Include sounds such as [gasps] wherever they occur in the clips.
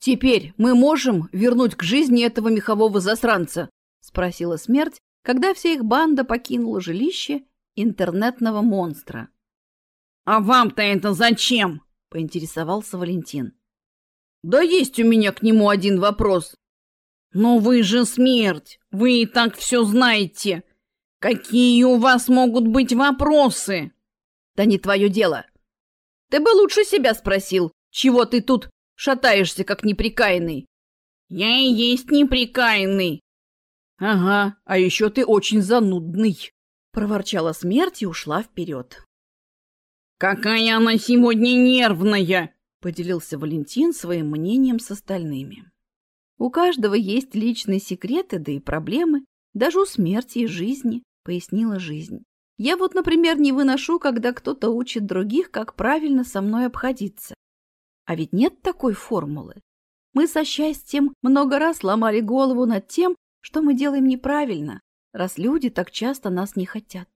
«Теперь мы можем вернуть к жизни этого мехового засранца?» — спросила смерть, когда вся их банда покинула жилище интернетного монстра. «А вам-то это зачем?» — поинтересовался Валентин. «Да есть у меня к нему один вопрос». «Но вы же смерть, вы и так все знаете. Какие у вас могут быть вопросы?» «Да не твое дело. Ты бы лучше себя спросил, чего ты тут шатаешься, как неприкаянный?» «Я и есть неприкаянный». «Ага, а еще ты очень занудный», — проворчала смерть и ушла вперед. «Какая она сегодня нервная!» — поделился Валентин своим мнением с остальными. «У каждого есть личные секреты, да и проблемы, даже у смерти и жизни», — пояснила жизнь. «Я вот, например, не выношу, когда кто-то учит других, как правильно со мной обходиться. А ведь нет такой формулы. Мы со счастьем много раз ломали голову над тем, что мы делаем неправильно, раз люди так часто нас не хотят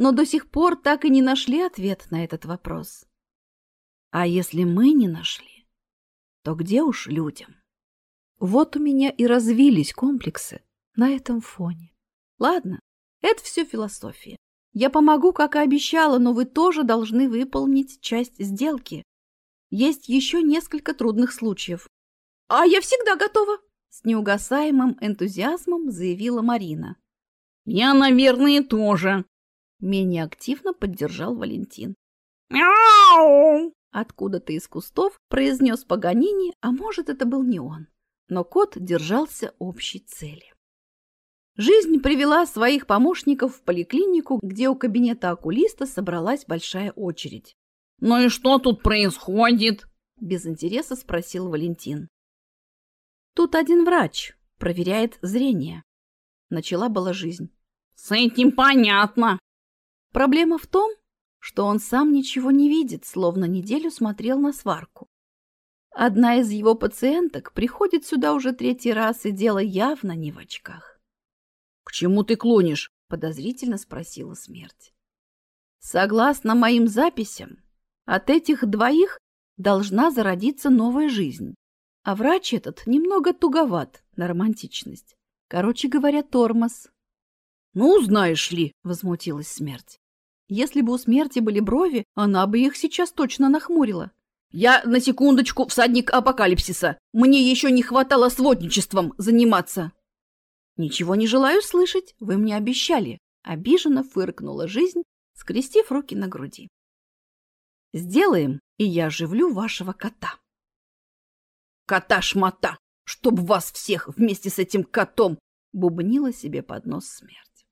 но до сих пор так и не нашли ответ на этот вопрос. А если мы не нашли, то где уж людям? Вот у меня и развились комплексы на этом фоне. Ладно, это все философия. Я помогу, как и обещала, но вы тоже должны выполнить часть сделки. Есть еще несколько трудных случаев. А я всегда готова, с неугасаемым энтузиазмом заявила Марина. Я, наверное, тоже, Менее активно поддержал Валентин. «Мяу!» Откуда-то из кустов произнес Паганини, а может, это был не он. Но кот держался общей цели. Жизнь привела своих помощников в поликлинику, где у кабинета окулиста собралась большая очередь. «Ну и что тут происходит?» – без интереса спросил Валентин. «Тут один врач проверяет зрение», – начала была жизнь. «С этим понятно», Проблема в том, что он сам ничего не видит, словно неделю смотрел на сварку. Одна из его пациенток приходит сюда уже третий раз, и дело явно не в очках. — К чему ты клонишь? — подозрительно спросила смерть. — Согласно моим записям, от этих двоих должна зародиться новая жизнь. А врач этот немного туговат на романтичность. Короче говоря, тормоз. — Ну, знаешь ли, — возмутилась смерть. Если бы у смерти были брови, она бы их сейчас точно нахмурила. Я на секундочку всадник апокалипсиса. Мне еще не хватало сводничеством заниматься. Ничего не желаю слышать, вы мне обещали. Обиженно фыркнула жизнь, скрестив руки на груди. Сделаем, и я оживлю вашего кота. Кота-шмота! Чтоб вас всех вместе с этим котом! Бубнила себе под нос смерть.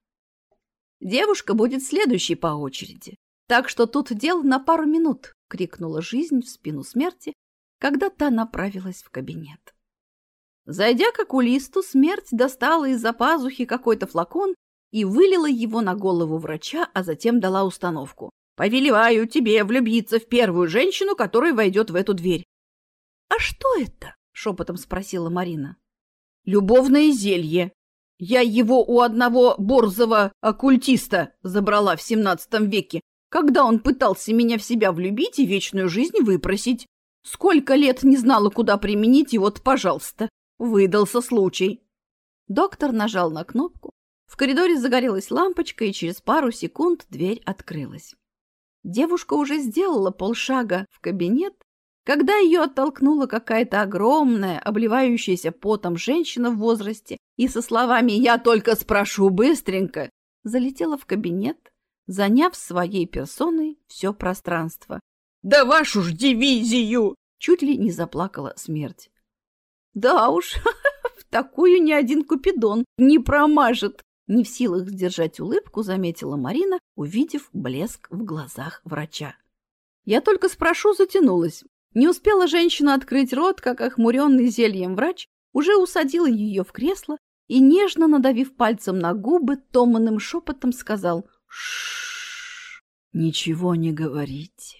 Девушка будет следующей по очереди. Так что тут дело на пару минут, — крикнула жизнь в спину смерти, когда та направилась в кабинет. Зайдя к окулисту, смерть достала из-за пазухи какой-то флакон и вылила его на голову врача, а затем дала установку. «Повелеваю тебе влюбиться в первую женщину, которая войдет в эту дверь». «А что это?» — шепотом спросила Марина. «Любовное зелье», я его у одного борзого оккультиста забрала в семнадцатом веке, когда он пытался меня в себя влюбить и вечную жизнь выпросить. Сколько лет не знала, куда применить, и вот, пожалуйста, выдался случай. Доктор нажал на кнопку. В коридоре загорелась лампочка, и через пару секунд дверь открылась. Девушка уже сделала полшага в кабинет, когда ее оттолкнула какая-то огромная, обливающаяся потом женщина в возрасте и со словами «Я только спрошу быстренько» залетела в кабинет, заняв своей персоной все пространство. «Да вашу ж дивизию!» Чуть ли не заплакала смерть. «Да уж, [laughs] в такую ни один купидон не промажет!» Не в силах сдержать улыбку, заметила Марина, увидев блеск в глазах врача. «Я только спрошу, затянулась. Не успела женщина открыть рот, как охмуренный зельем врач уже усадил ее в кресло и, нежно надавив пальцем на губы, томанным шепотом сказал «Шшш, ничего не говорите.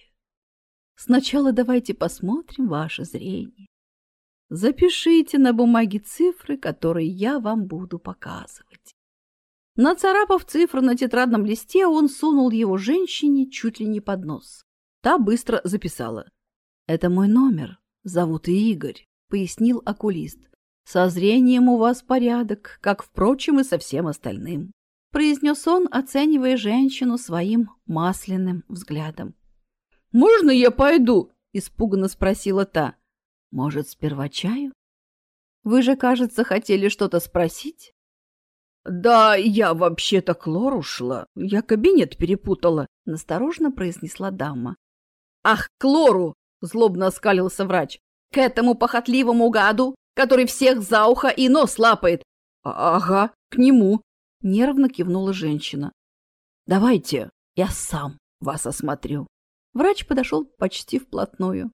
Сначала давайте посмотрим ваше зрение. Запишите на бумаге цифры, которые я вам буду показывать». Нацарапав цифру на тетрадном листе, он сунул его женщине чуть ли не под нос. Та быстро записала – это мой номер. Зовут Игорь. пояснил окулист. Со зрением у вас порядок, как, впрочем, и со всем остальным, произнес он, оценивая женщину своим масляным взглядом. «Можно я пойду?» — испуганно спросила та. «Может, сперва чаю? Вы же, кажется, хотели что-то спросить?» «Да, я вообще-то к Лору шла. Я кабинет перепутала», — насторожно произнесла дама. «Ах, к Лору!» — злобно оскалился врач. «К этому похотливому гаду, который всех за ухо и нос лапает!» а «Ага, к нему!» — нервно кивнула женщина. «Давайте, я сам вас осмотрю». Врач подошел почти вплотную.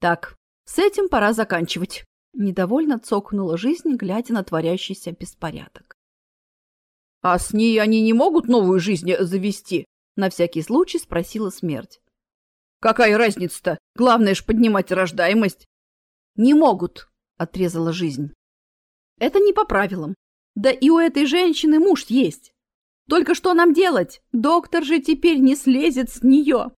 «Так, с этим пора заканчивать», — недовольно цокнула жизнь, глядя на творящийся беспорядок. «А с ней они не могут новую жизнь завести?» — на всякий случай спросила смерть. «Какая разница-то? Главное ж поднимать рождаемость». «Не могут», — отрезала жизнь. «Это не по правилам. Да и у этой женщины муж есть. Только что нам делать? Доктор же теперь не слезет с нее».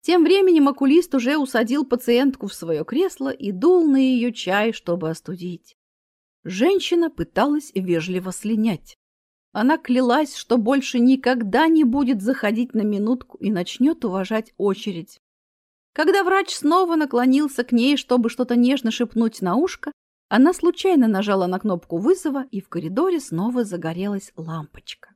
Тем временем окулист уже усадил пациентку в свое кресло и дул на ее чай, чтобы остудить. Женщина пыталась вежливо слинять. Она клялась, что больше никогда не будет заходить на минутку и начнет уважать очередь. Когда врач снова наклонился к ней, чтобы что-то нежно шепнуть на ушко, она случайно нажала на кнопку вызова, и в коридоре снова загорелась лампочка.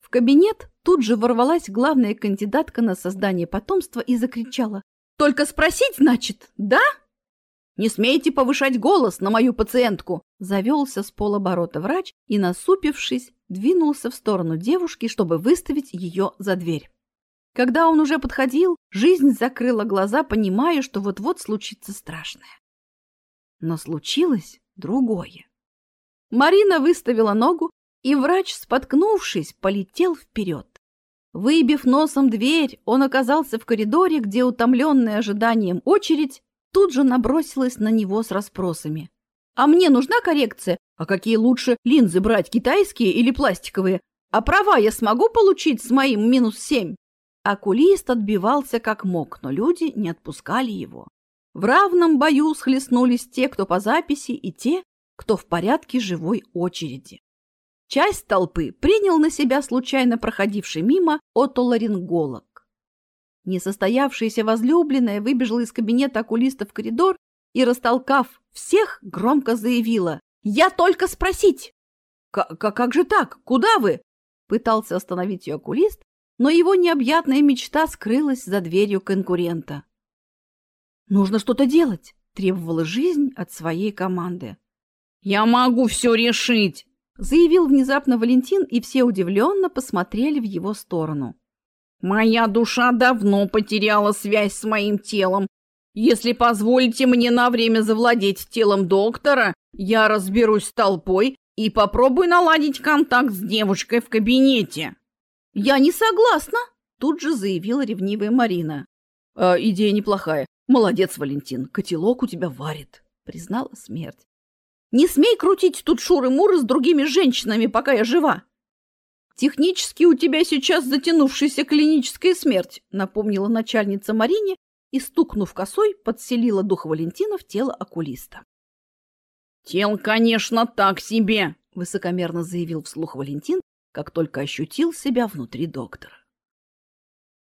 В кабинет тут же ворвалась главная кандидатка на создание потомства и закричала. «Только спросить, значит, да?» «Не смейте повышать голос на мою пациентку!» Завелся с полоборота врач и, насупившись, двинулся в сторону девушки, чтобы выставить ее за дверь. Когда он уже подходил, жизнь закрыла глаза, понимая, что вот-вот случится страшное. Но случилось другое. Марина выставила ногу, и врач, споткнувшись, полетел вперед. Выбив носом дверь, он оказался в коридоре, где, утомленная ожиданием очередь, тут же набросилась на него с расспросами. «А мне нужна коррекция? А какие лучше линзы брать, китайские или пластиковые? А права я смогу получить с моим минус семь?» Окулист отбивался как мог, но люди не отпускали его. В равном бою схлестнулись те, кто по записи, и те, кто в порядке живой очереди. Часть толпы принял на себя случайно проходивший мимо отоларинголог. Несостоявшаяся возлюбленная выбежала из кабинета окулиста в коридор и, растолкав всех, громко заявила «Я только спросить!» «Как же так? Куда вы?» Пытался остановить ее окулист, но его необъятная мечта скрылась за дверью конкурента. «Нужно что-то делать!» – требовала жизнь от своей команды. «Я могу все решить!» заявил внезапно Валентин, и все удивленно посмотрели в его сторону. «Моя душа давно потеряла связь с моим телом. Если позволите мне на время завладеть телом доктора, я разберусь с толпой и попробую наладить контакт с девушкой в кабинете». «Я не согласна», — тут же заявила ревнивая Марина. «Э, «Идея неплохая. Молодец, Валентин, котелок у тебя варит», — признала смерть. Не смей крутить тут шуры-муры с другими женщинами, пока я жива. Технически у тебя сейчас затянувшаяся клиническая смерть, напомнила начальница Марине и, стукнув косой, подселила дух Валентина в тело окулиста. «Тел, конечно, так себе!» — высокомерно заявил вслух Валентин, как только ощутил себя внутри доктора.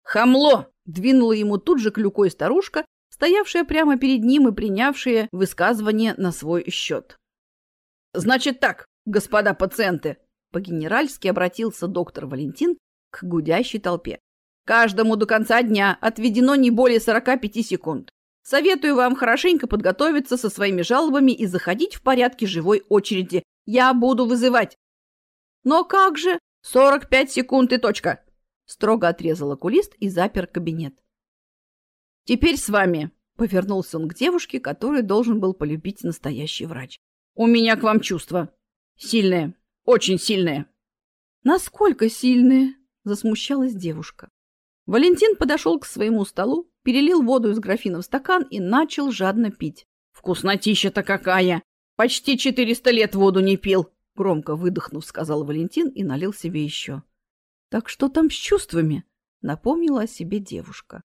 «Хамло!» — двинула ему тут же клюкой старушка, стоявшая прямо перед ним и принявшая высказывание на свой счет. Значит так, господа пациенты, по-генеральски обратился доктор Валентин к гудящей толпе. Каждому до конца дня отведено не более 45 секунд. Советую вам хорошенько подготовиться со своими жалобами и заходить в порядке живой очереди. Я буду вызывать. Но как же? 45 секунд и точка. Строго отрезал окулист и запер кабинет. Теперь с вами, повернулся он к девушке, которую должен был полюбить настоящий врач. У меня к вам чувства. Сильные. Очень сильные. Насколько сильные? Засмущалась девушка. Валентин подошел к своему столу, перелил воду из графина в стакан и начал жадно пить. «Вкуснотища-то какая! Почти четыреста лет воду не пил!» Громко выдохнув, сказал Валентин и налил себе еще. «Так что там с чувствами?» — напомнила о себе девушка.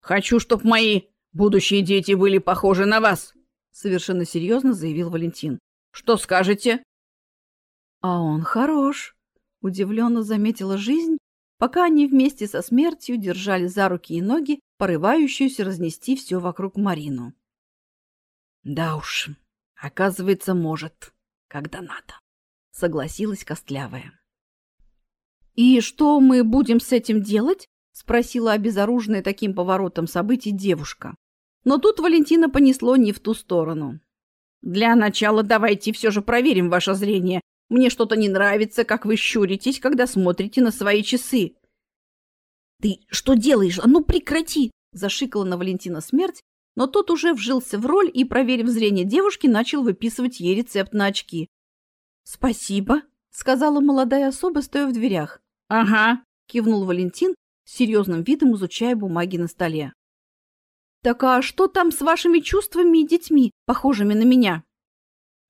«Хочу, чтоб мои будущие дети были похожи на вас!» совершенно серьезно заявил Валентин. Что скажете? А он хорош, удивленно заметила жизнь, пока они вместе со смертью держали за руки и ноги порывающуюся разнести все вокруг Марину. Да уж, оказывается, может, когда надо, согласилась Костлявая. И что мы будем с этим делать? спросила обезоруженная таким поворотом событий девушка. Но тут Валентина понесло не в ту сторону. Для начала давайте все же проверим ваше зрение. Мне что-то не нравится, как вы щуритесь, когда смотрите на свои часы. Ты что делаешь? А ну прекрати! Зашикала на Валентина смерть, но тот уже вжился в роль и, проверив зрение девушки, начал выписывать ей рецепт на очки. «Спасибо», — сказала молодая особа, стоя в дверях. «Ага», — кивнул Валентин, с серьезным видом изучая бумаги на столе. «Так а что там с вашими чувствами и детьми, похожими на меня?»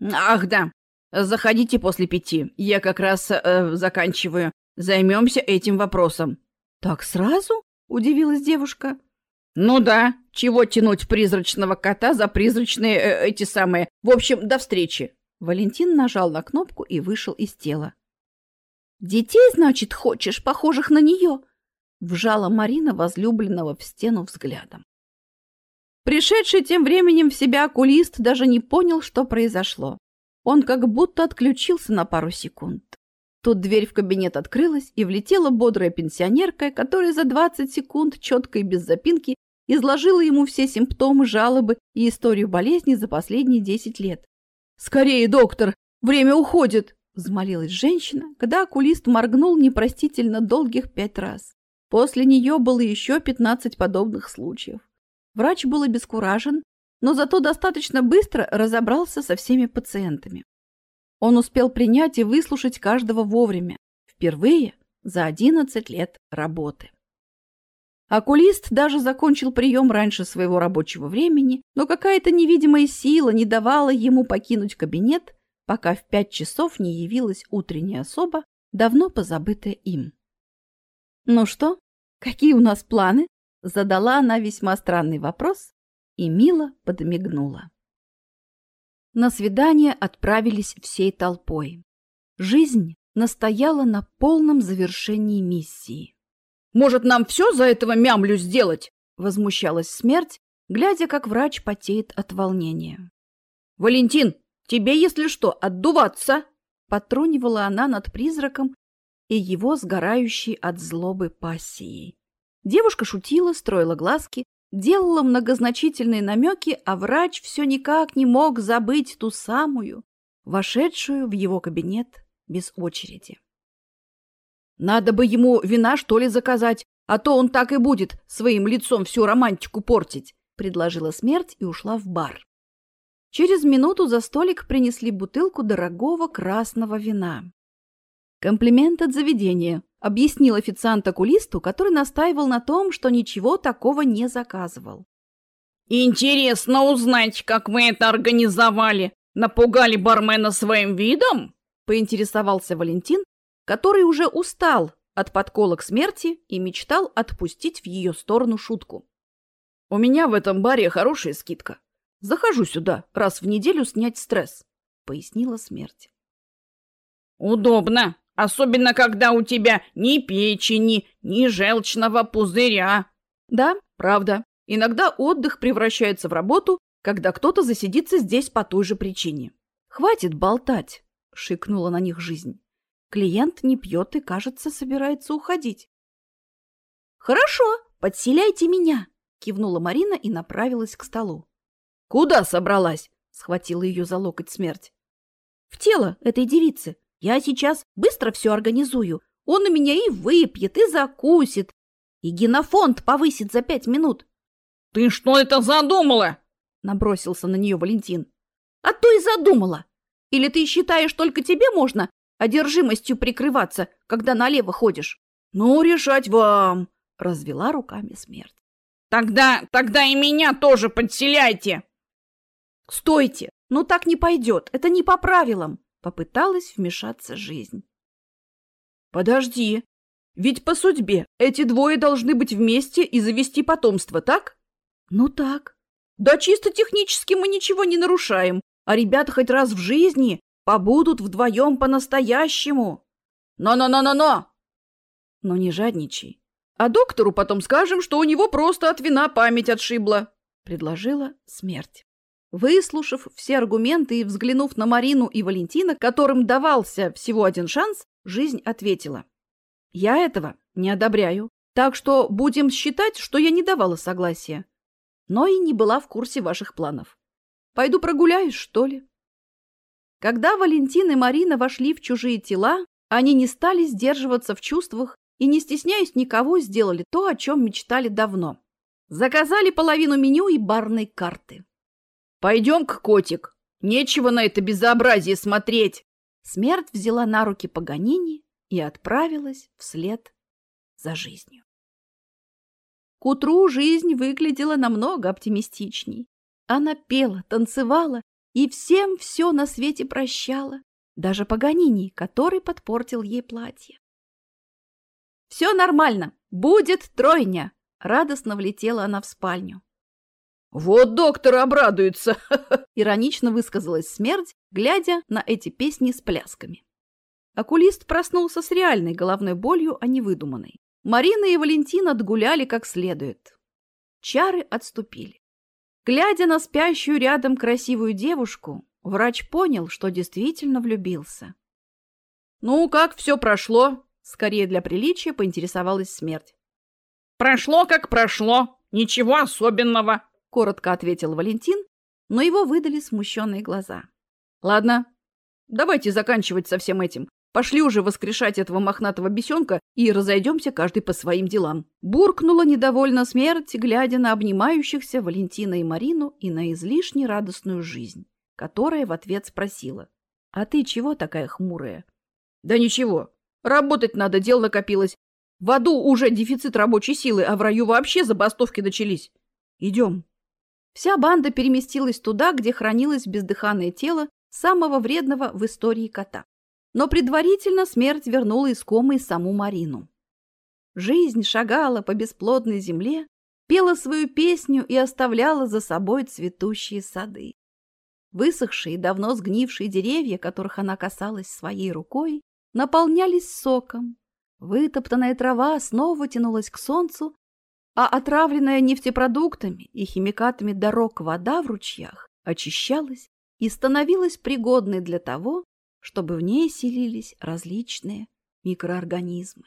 «Ах, да. Заходите после пяти. Я как раз э, заканчиваю. Займемся этим вопросом». «Так сразу?» – удивилась девушка. «Ну да. Чего тянуть призрачного кота за призрачные э, эти самые? В общем, до встречи». Валентин нажал на кнопку и вышел из тела. «Детей, значит, хочешь, похожих на нее?» – вжала Марина возлюбленного в стену взглядом. Пришедший тем временем в себя окулист даже не понял, что произошло. Он как будто отключился на пару секунд. Тут дверь в кабинет открылась, и влетела бодрая пенсионерка, которая за 20 секунд четко и без запинки изложила ему все симптомы, жалобы и историю болезни за последние 10 лет. «Скорее, доктор! Время уходит!» – взмолилась женщина, когда окулист моргнул непростительно долгих пять раз. После нее было еще 15 подобных случаев. Врач был обескуражен, но зато достаточно быстро разобрался со всеми пациентами. Он успел принять и выслушать каждого вовремя, впервые за 11 лет работы. Окулист даже закончил прием раньше своего рабочего времени, но какая-то невидимая сила не давала ему покинуть кабинет, пока в пять часов не явилась утренняя особа, давно позабытая им. «Ну что, какие у нас планы?» Задала она весьма странный вопрос и мило подмигнула. На свидание отправились всей толпой. Жизнь настояла на полном завершении миссии. «Может, нам все за этого мямлю сделать?» – возмущалась смерть, глядя, как врач потеет от волнения. «Валентин, тебе, если что, отдуваться!» – потрунивала она над призраком и его сгорающей от злобы пассией. Девушка шутила, строила глазки, делала многозначительные намеки, а врач все никак не мог забыть ту самую, вошедшую в его кабинет без очереди. «Надо бы ему вина, что ли, заказать, а то он так и будет своим лицом всю романтику портить», предложила смерть и ушла в бар. Через минуту за столик принесли бутылку дорогого красного вина. Комплимент от заведения, объяснил официант окулисту, который настаивал на том, что ничего такого не заказывал. «Интересно узнать, как вы это организовали. Напугали бармена своим видом?» – поинтересовался Валентин, который уже устал от подколок смерти и мечтал отпустить в ее сторону шутку. «У меня в этом баре хорошая скидка. Захожу сюда раз в неделю снять стресс», – пояснила смерть. «Удобно», Особенно, когда у тебя ни печени, ни желчного пузыря. Да, правда. Иногда отдых превращается в работу, когда кто-то засидится здесь по той же причине. Хватит болтать, шикнула на них жизнь. Клиент не пьет и, кажется, собирается уходить. Хорошо, подселяйте меня, кивнула Марина и направилась к столу. Куда собралась? схватила ее за локоть смерть. В тело этой девицы. Я сейчас быстро все организую. Он у меня и выпьет, и закусит, и генофонд повысит за пять минут. — Ты что это задумала? — набросился на нее Валентин. — А то и задумала. Или ты считаешь, только тебе можно одержимостью прикрываться, когда налево ходишь? — Ну, решать вам, — развела руками смерть. — Тогда, тогда и меня тоже подселяйте. — Стойте, ну так не пойдет, это не по правилам. Попыталась вмешаться жизнь. Подожди, ведь по судьбе эти двое должны быть вместе и завести потомство, так? Ну так. Да чисто технически мы ничего не нарушаем, а ребята хоть раз в жизни побудут вдвоем по-настоящему. Но-но-но-но-но! Но не жадничай. А доктору потом скажем, что у него просто от вина память отшибла, — предложила смерть. Выслушав все аргументы и взглянув на Марину и Валентина, которым давался всего один шанс, жизнь ответила. «Я этого не одобряю, так что будем считать, что я не давала согласия, но и не была в курсе ваших планов. Пойду прогуляюсь, что ли?» Когда Валентин и Марина вошли в чужие тела, они не стали сдерживаться в чувствах и, не стесняясь никого, сделали то, о чем мечтали давно. Заказали половину меню и барной карты. «Пойдем-ка, котик, нечего на это безобразие смотреть!» Смерть взяла на руки Паганини и отправилась вслед за жизнью. К утру жизнь выглядела намного оптимистичней. Она пела, танцевала и всем все на свете прощала, даже Паганини, который подпортил ей платье. «Все нормально, будет тройня!» Радостно влетела она в спальню. «Вот доктор обрадуется!» [laughs] – иронично высказалась смерть, глядя на эти песни с плясками. Окулист проснулся с реальной головной болью, а не выдуманной. Марина и Валентин отгуляли как следует. Чары отступили. Глядя на спящую рядом красивую девушку, врач понял, что действительно влюбился. «Ну, как все прошло?» Скорее для приличия поинтересовалась смерть. «Прошло, как прошло. Ничего особенного», — коротко ответил Валентин, но его выдали смущенные глаза. «Ладно, давайте заканчивать со всем этим. Пошли уже воскрешать этого мохнатого бесенка и разойдемся каждый по своим делам». Буркнула недовольно смерть, глядя на обнимающихся Валентина и Марину и на излишне радостную жизнь, которая в ответ спросила. «А ты чего такая хмурая?» «Да ничего. Работать надо, дел накопилось. В аду уже дефицит рабочей силы, а в раю вообще забастовки начались. Идем. Вся банда переместилась туда, где хранилось бездыханное тело самого вредного в истории кота. Но предварительно смерть вернула искомой саму Марину. Жизнь шагала по бесплодной земле, пела свою песню и оставляла за собой цветущие сады. Высохшие, давно сгнившие деревья, которых она касалась своей рукой, наполнялись соком. Вытоптанная трава снова тянулась к солнцу, а отравленная нефтепродуктами и химикатами дорог вода в ручьях очищалась и становилась пригодной для того, чтобы в ней селились различные микроорганизмы.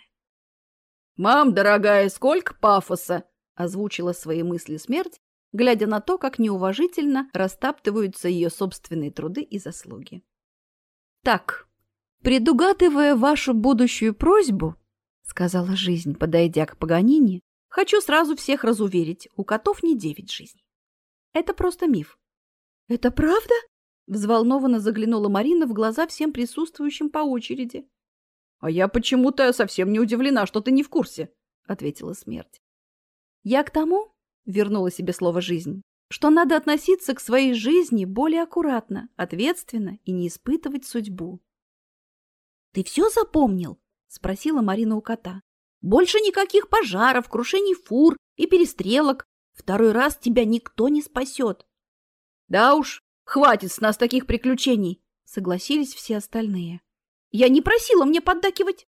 «Мам, дорогая, сколько пафоса!» – озвучила свои мысли смерть, глядя на то, как неуважительно растаптываются ее собственные труды и заслуги. «Так, предугадывая вашу будущую просьбу, — сказала жизнь, подойдя к Паганини, Хочу сразу всех разуверить, у котов не девять жизней. Это просто миф. Это правда? Взволнованно заглянула Марина в глаза всем присутствующим по очереди. А я почему-то совсем не удивлена, что ты не в курсе, ответила смерть. Я к тому, вернула себе слово жизнь, что надо относиться к своей жизни более аккуратно, ответственно и не испытывать судьбу. Ты все запомнил? спросила Марина у кота. Больше никаких пожаров, крушений фур и перестрелок. Второй раз тебя никто не спасет. Да уж, хватит с нас таких приключений, согласились все остальные. Я не просила мне поддакивать.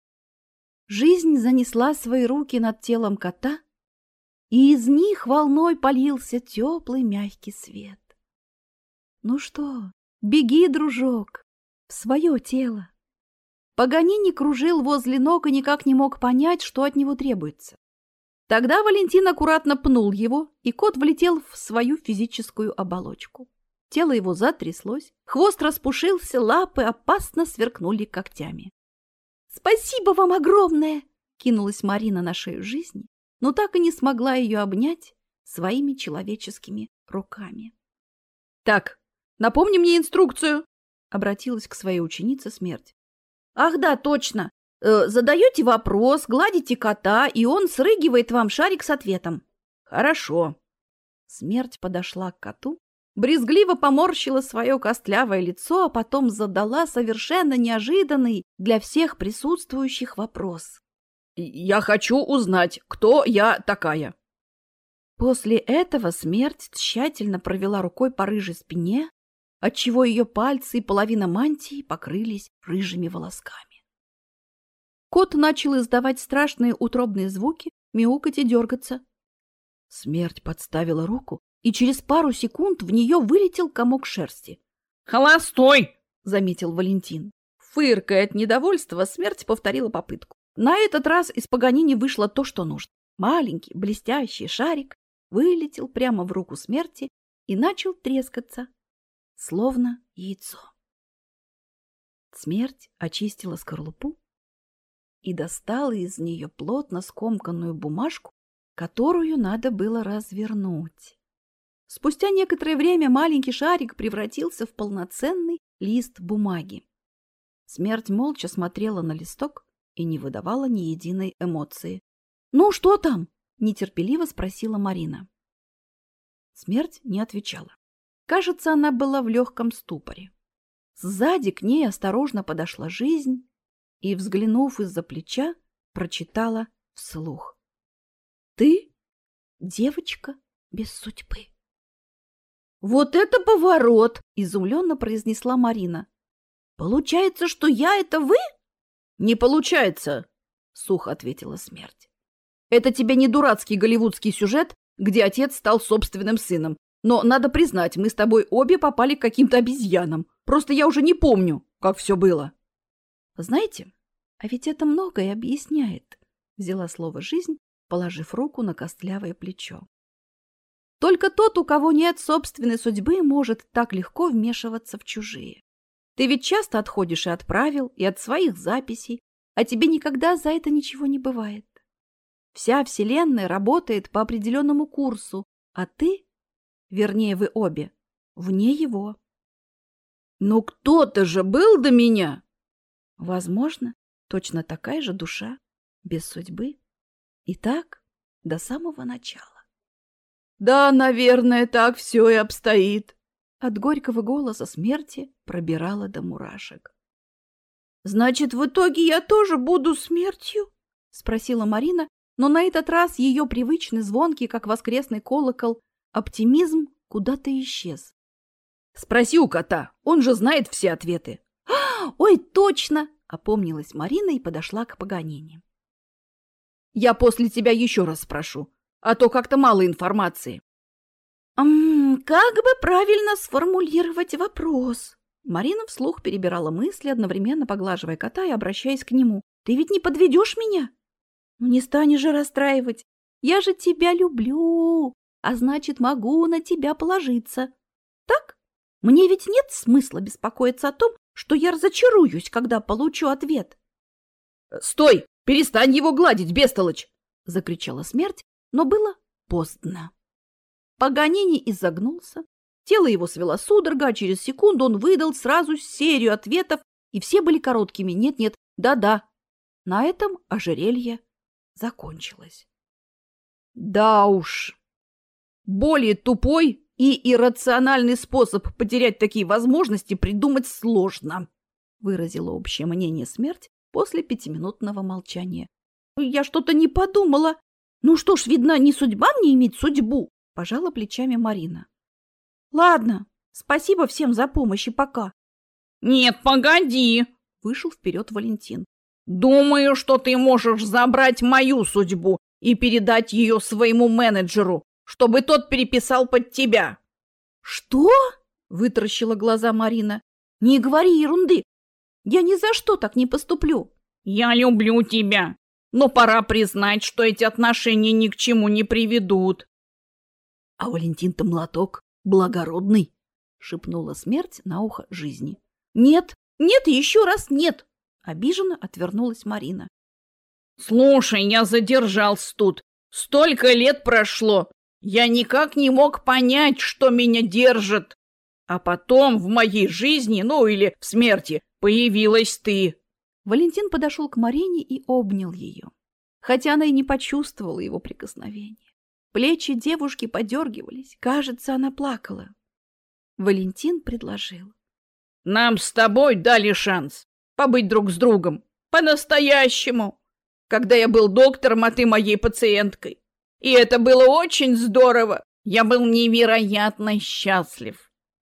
Жизнь занесла свои руки над телом кота, и из них волной полился теплый мягкий свет. Ну что, беги, дружок, в свое тело. Паганини кружил возле ног и никак не мог понять, что от него требуется. Тогда Валентин аккуратно пнул его, и кот влетел в свою физическую оболочку. Тело его затряслось, хвост распушился, лапы опасно сверкнули когтями. «Спасибо вам огромное!» — кинулась Марина на шею жизни, но так и не смогла ее обнять своими человеческими руками. «Так, напомни мне инструкцию!» — обратилась к своей ученице смерть. Ах да, точно. Э, задаете вопрос, гладите кота, и он срыгивает вам шарик с ответом. Хорошо. Смерть подошла к коту, брезгливо поморщила свое костлявое лицо, а потом задала совершенно неожиданный для всех присутствующих вопрос. «Я хочу узнать, кто я такая». После этого смерть тщательно провела рукой по рыжей спине, отчего ее пальцы и половина мантии покрылись рыжими волосками. Кот начал издавать страшные утробные звуки, мяукать и дергаться. Смерть подставила руку, и через пару секунд в нее вылетел комок шерсти. «Холостой!» — заметил Валентин. Фыркая от недовольства, смерть повторила попытку. На этот раз из Паганини вышло то, что нужно. Маленький, блестящий шарик вылетел прямо в руку смерти и начал трескаться, словно яйцо. Смерть очистила скорлупу и достала из нее плотно скомканную бумажку, которую надо было развернуть. Спустя некоторое время маленький шарик превратился в полноценный лист бумаги. Смерть молча смотрела на листок и не выдавала ни единой эмоции. «Ну, что там?» – нетерпеливо спросила Марина. Смерть не отвечала. Кажется, она была в легком ступоре. Сзади к ней осторожно подошла жизнь и, взглянув из-за плеча, прочитала вслух. «Ты девочка без судьбы». «Вот это поворот!» – изумленно произнесла Марина. «Получается, что я – это вы?» «Не получается», – сухо ответила смерть. «Это тебе не дурацкий голливудский сюжет, где отец стал собственным сыном. Но, надо признать, мы с тобой обе попали к каким-то обезьянам. Просто я уже не помню, как все было». «Знаете, а ведь это многое объясняет», – взяла слово «жизнь», положив руку на костлявое плечо. Только тот, у кого нет собственной судьбы, может так легко вмешиваться в чужие. Ты ведь часто отходишь и от правил, и от своих записей, а тебе никогда за это ничего не бывает. Вся Вселенная работает по определенному курсу, а ты, вернее, вы обе, вне его. Но кто-то же был до меня. Возможно, точно такая же душа, без судьбы. И так до самого начала. Да, наверное, так все и обстоит. От горького голоса смерти пробирала до мурашек. Значит, в итоге я тоже буду смертью? Спросила Марина, но на этот раз ее привычный звонкий, как воскресный колокол, оптимизм куда-то исчез. Спроси у кота, он же знает все ответы. [gasps] Ой, точно! Опомнилась Марина и подошла к Паганини. Я после тебя еще раз спрошу а то как-то мало информации. «М как бы правильно сформулировать вопрос?» Марина вслух перебирала мысли, одновременно поглаживая кота и обращаясь к нему. «Ты ведь не подведешь меня?» «Ну не станешь же расстраивать. Я же тебя люблю, а значит, могу на тебя положиться. Так? Мне ведь нет смысла беспокоиться о том, что я разочаруюсь, когда получу ответ». «Стой! Перестань его гладить, бестолочь!» — закричала смерть, но было поздно. Паганини изогнулся, тело его свело судорога, а через секунду он выдал сразу серию ответов, и все были короткими. Нет-нет, да-да. На этом ожерелье закончилось. Да уж. Более тупой и иррациональный способ потерять такие возможности придумать сложно, выразила общее мнение смерть после пятиминутного молчания. Я что-то не подумала, ну что ж, видно, не судьба мне иметь судьбу, пожала плечами Марина. Ладно, спасибо всем за помощь и пока. Нет, погоди, вышел вперед Валентин. Думаю, что ты можешь забрать мою судьбу и передать ее своему менеджеру, чтобы тот переписал под тебя. Что? Вытаращила глаза Марина. Не говори ерунды. Я ни за что так не поступлю. Я люблю тебя но пора признать, что эти отношения ни к чему не приведут. — А Валентин-то молоток благородный, — шепнула смерть на ухо жизни. — Нет, нет еще раз нет! — обиженно отвернулась Марина. — Слушай, я задержался тут. Столько лет прошло. Я никак не мог понять, что меня держит. А потом в моей жизни, ну или в смерти, появилась ты. Валентин подошел к Марине и обнял ее, хотя она и не почувствовала его прикосновения. Плечи девушки подергивались, кажется, она плакала. Валентин предложил. «Нам с тобой дали шанс побыть друг с другом, по-настоящему, когда я был доктором, а ты моей пациенткой. И это было очень здорово. Я был невероятно счастлив.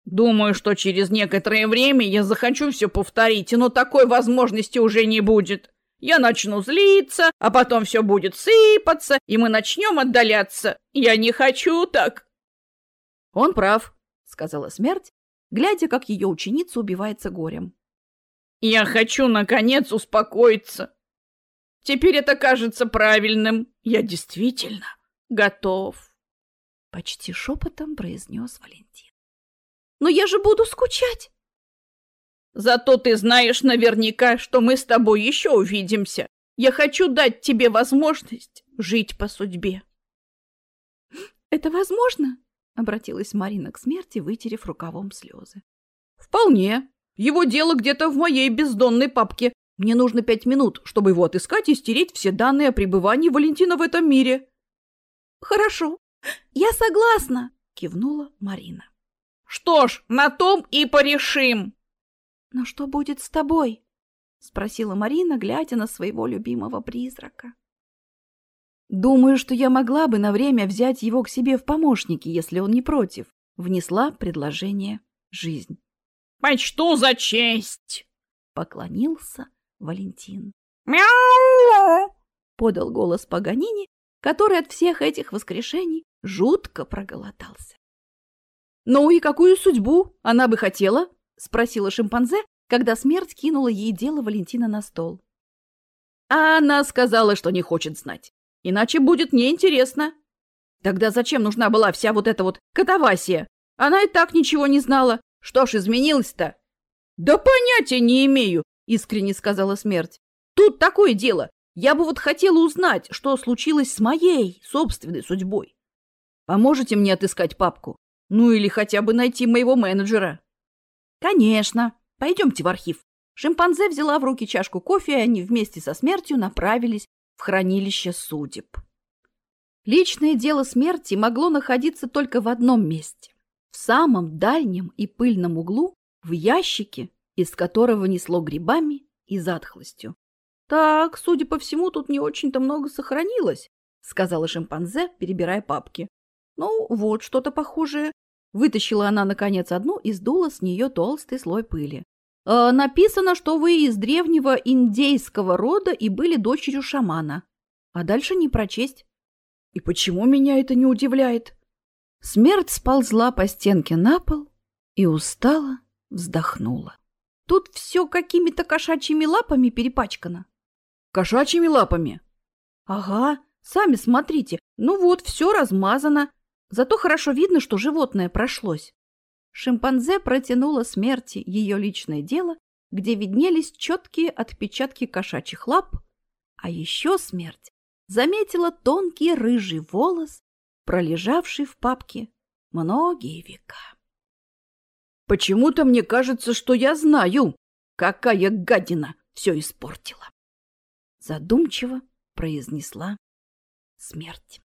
Думаю, что через некоторое время я захочу все повторить, но такой возможности уже не будет. Я начну злиться, а потом все будет сыпаться, и мы начнем отдаляться. Я не хочу так. Он прав, сказала смерть, глядя, как ее ученица убивается горем. Я хочу, наконец, успокоиться. Теперь это кажется правильным. Я действительно готов. Почти шепотом произнес Валентин. Но я же буду скучать. Зато ты знаешь наверняка, что мы с тобой еще увидимся. Я хочу дать тебе возможность жить по судьбе. Это возможно? Обратилась Марина к смерти, вытерев рукавом слезы. Вполне. Его дело где-то в моей бездонной папке. Мне нужно пять минут, чтобы его отыскать и стереть все данные о пребывании Валентина в этом мире. Хорошо, я согласна, кивнула Марина. Что ж, на том и порешим. «Но что будет с тобой?» — спросила Марина, глядя на своего любимого призрака. «Думаю, что я могла бы на время взять его к себе в помощники, если он не против», — внесла предложение «Жизнь». «Почту за честь!» — поклонился Валентин. «Мяу!» — подал голос Паганини, который от всех этих воскрешений жутко проголодался. «Ну и какую судьбу она бы хотела?» — спросила шимпанзе, когда смерть кинула ей дело Валентина на стол. А она сказала, что не хочет знать. Иначе будет неинтересно. Тогда зачем нужна была вся вот эта вот катавасия? Она и так ничего не знала. Что ж изменилось-то? Да понятия не имею, искренне сказала смерть. Тут такое дело. Я бы вот хотела узнать, что случилось с моей собственной судьбой. Поможете мне отыскать папку? Ну или хотя бы найти моего менеджера? Конечно. Пойдемте в архив. Шимпанзе взяла в руки чашку кофе, и они вместе со смертью направились в хранилище судеб. Личное дело смерти могло находиться только в одном месте. В самом дальнем и пыльном углу, в ящике, из которого несло грибами и затхлостью. «Так, судя по всему, тут не очень-то много сохранилось», — сказала шимпанзе, перебирая папки. «Ну, вот что-то похожее. Вытащила она, наконец, одну и сдула с нее толстый слой пыли. «Э, «Написано, что вы из древнего индейского рода и были дочерью шамана. А дальше не прочесть». «И почему меня это не удивляет?» Смерть сползла по стенке на пол и устало вздохнула. Тут все какими-то кошачьими лапами перепачкано. Кошачьими лапами? Ага, сами смотрите. Ну вот, все размазано. Зато хорошо видно, что животное прошлось. Шимпанзе протянула смерти ее личное дело, где виднелись четкие отпечатки кошачьих лап, а еще смерть заметила тонкий рыжий волос, пролежавший в папке многие века. «Почему-то мне кажется, что я знаю, какая гадина все испортила!» Задумчиво произнесла смерть.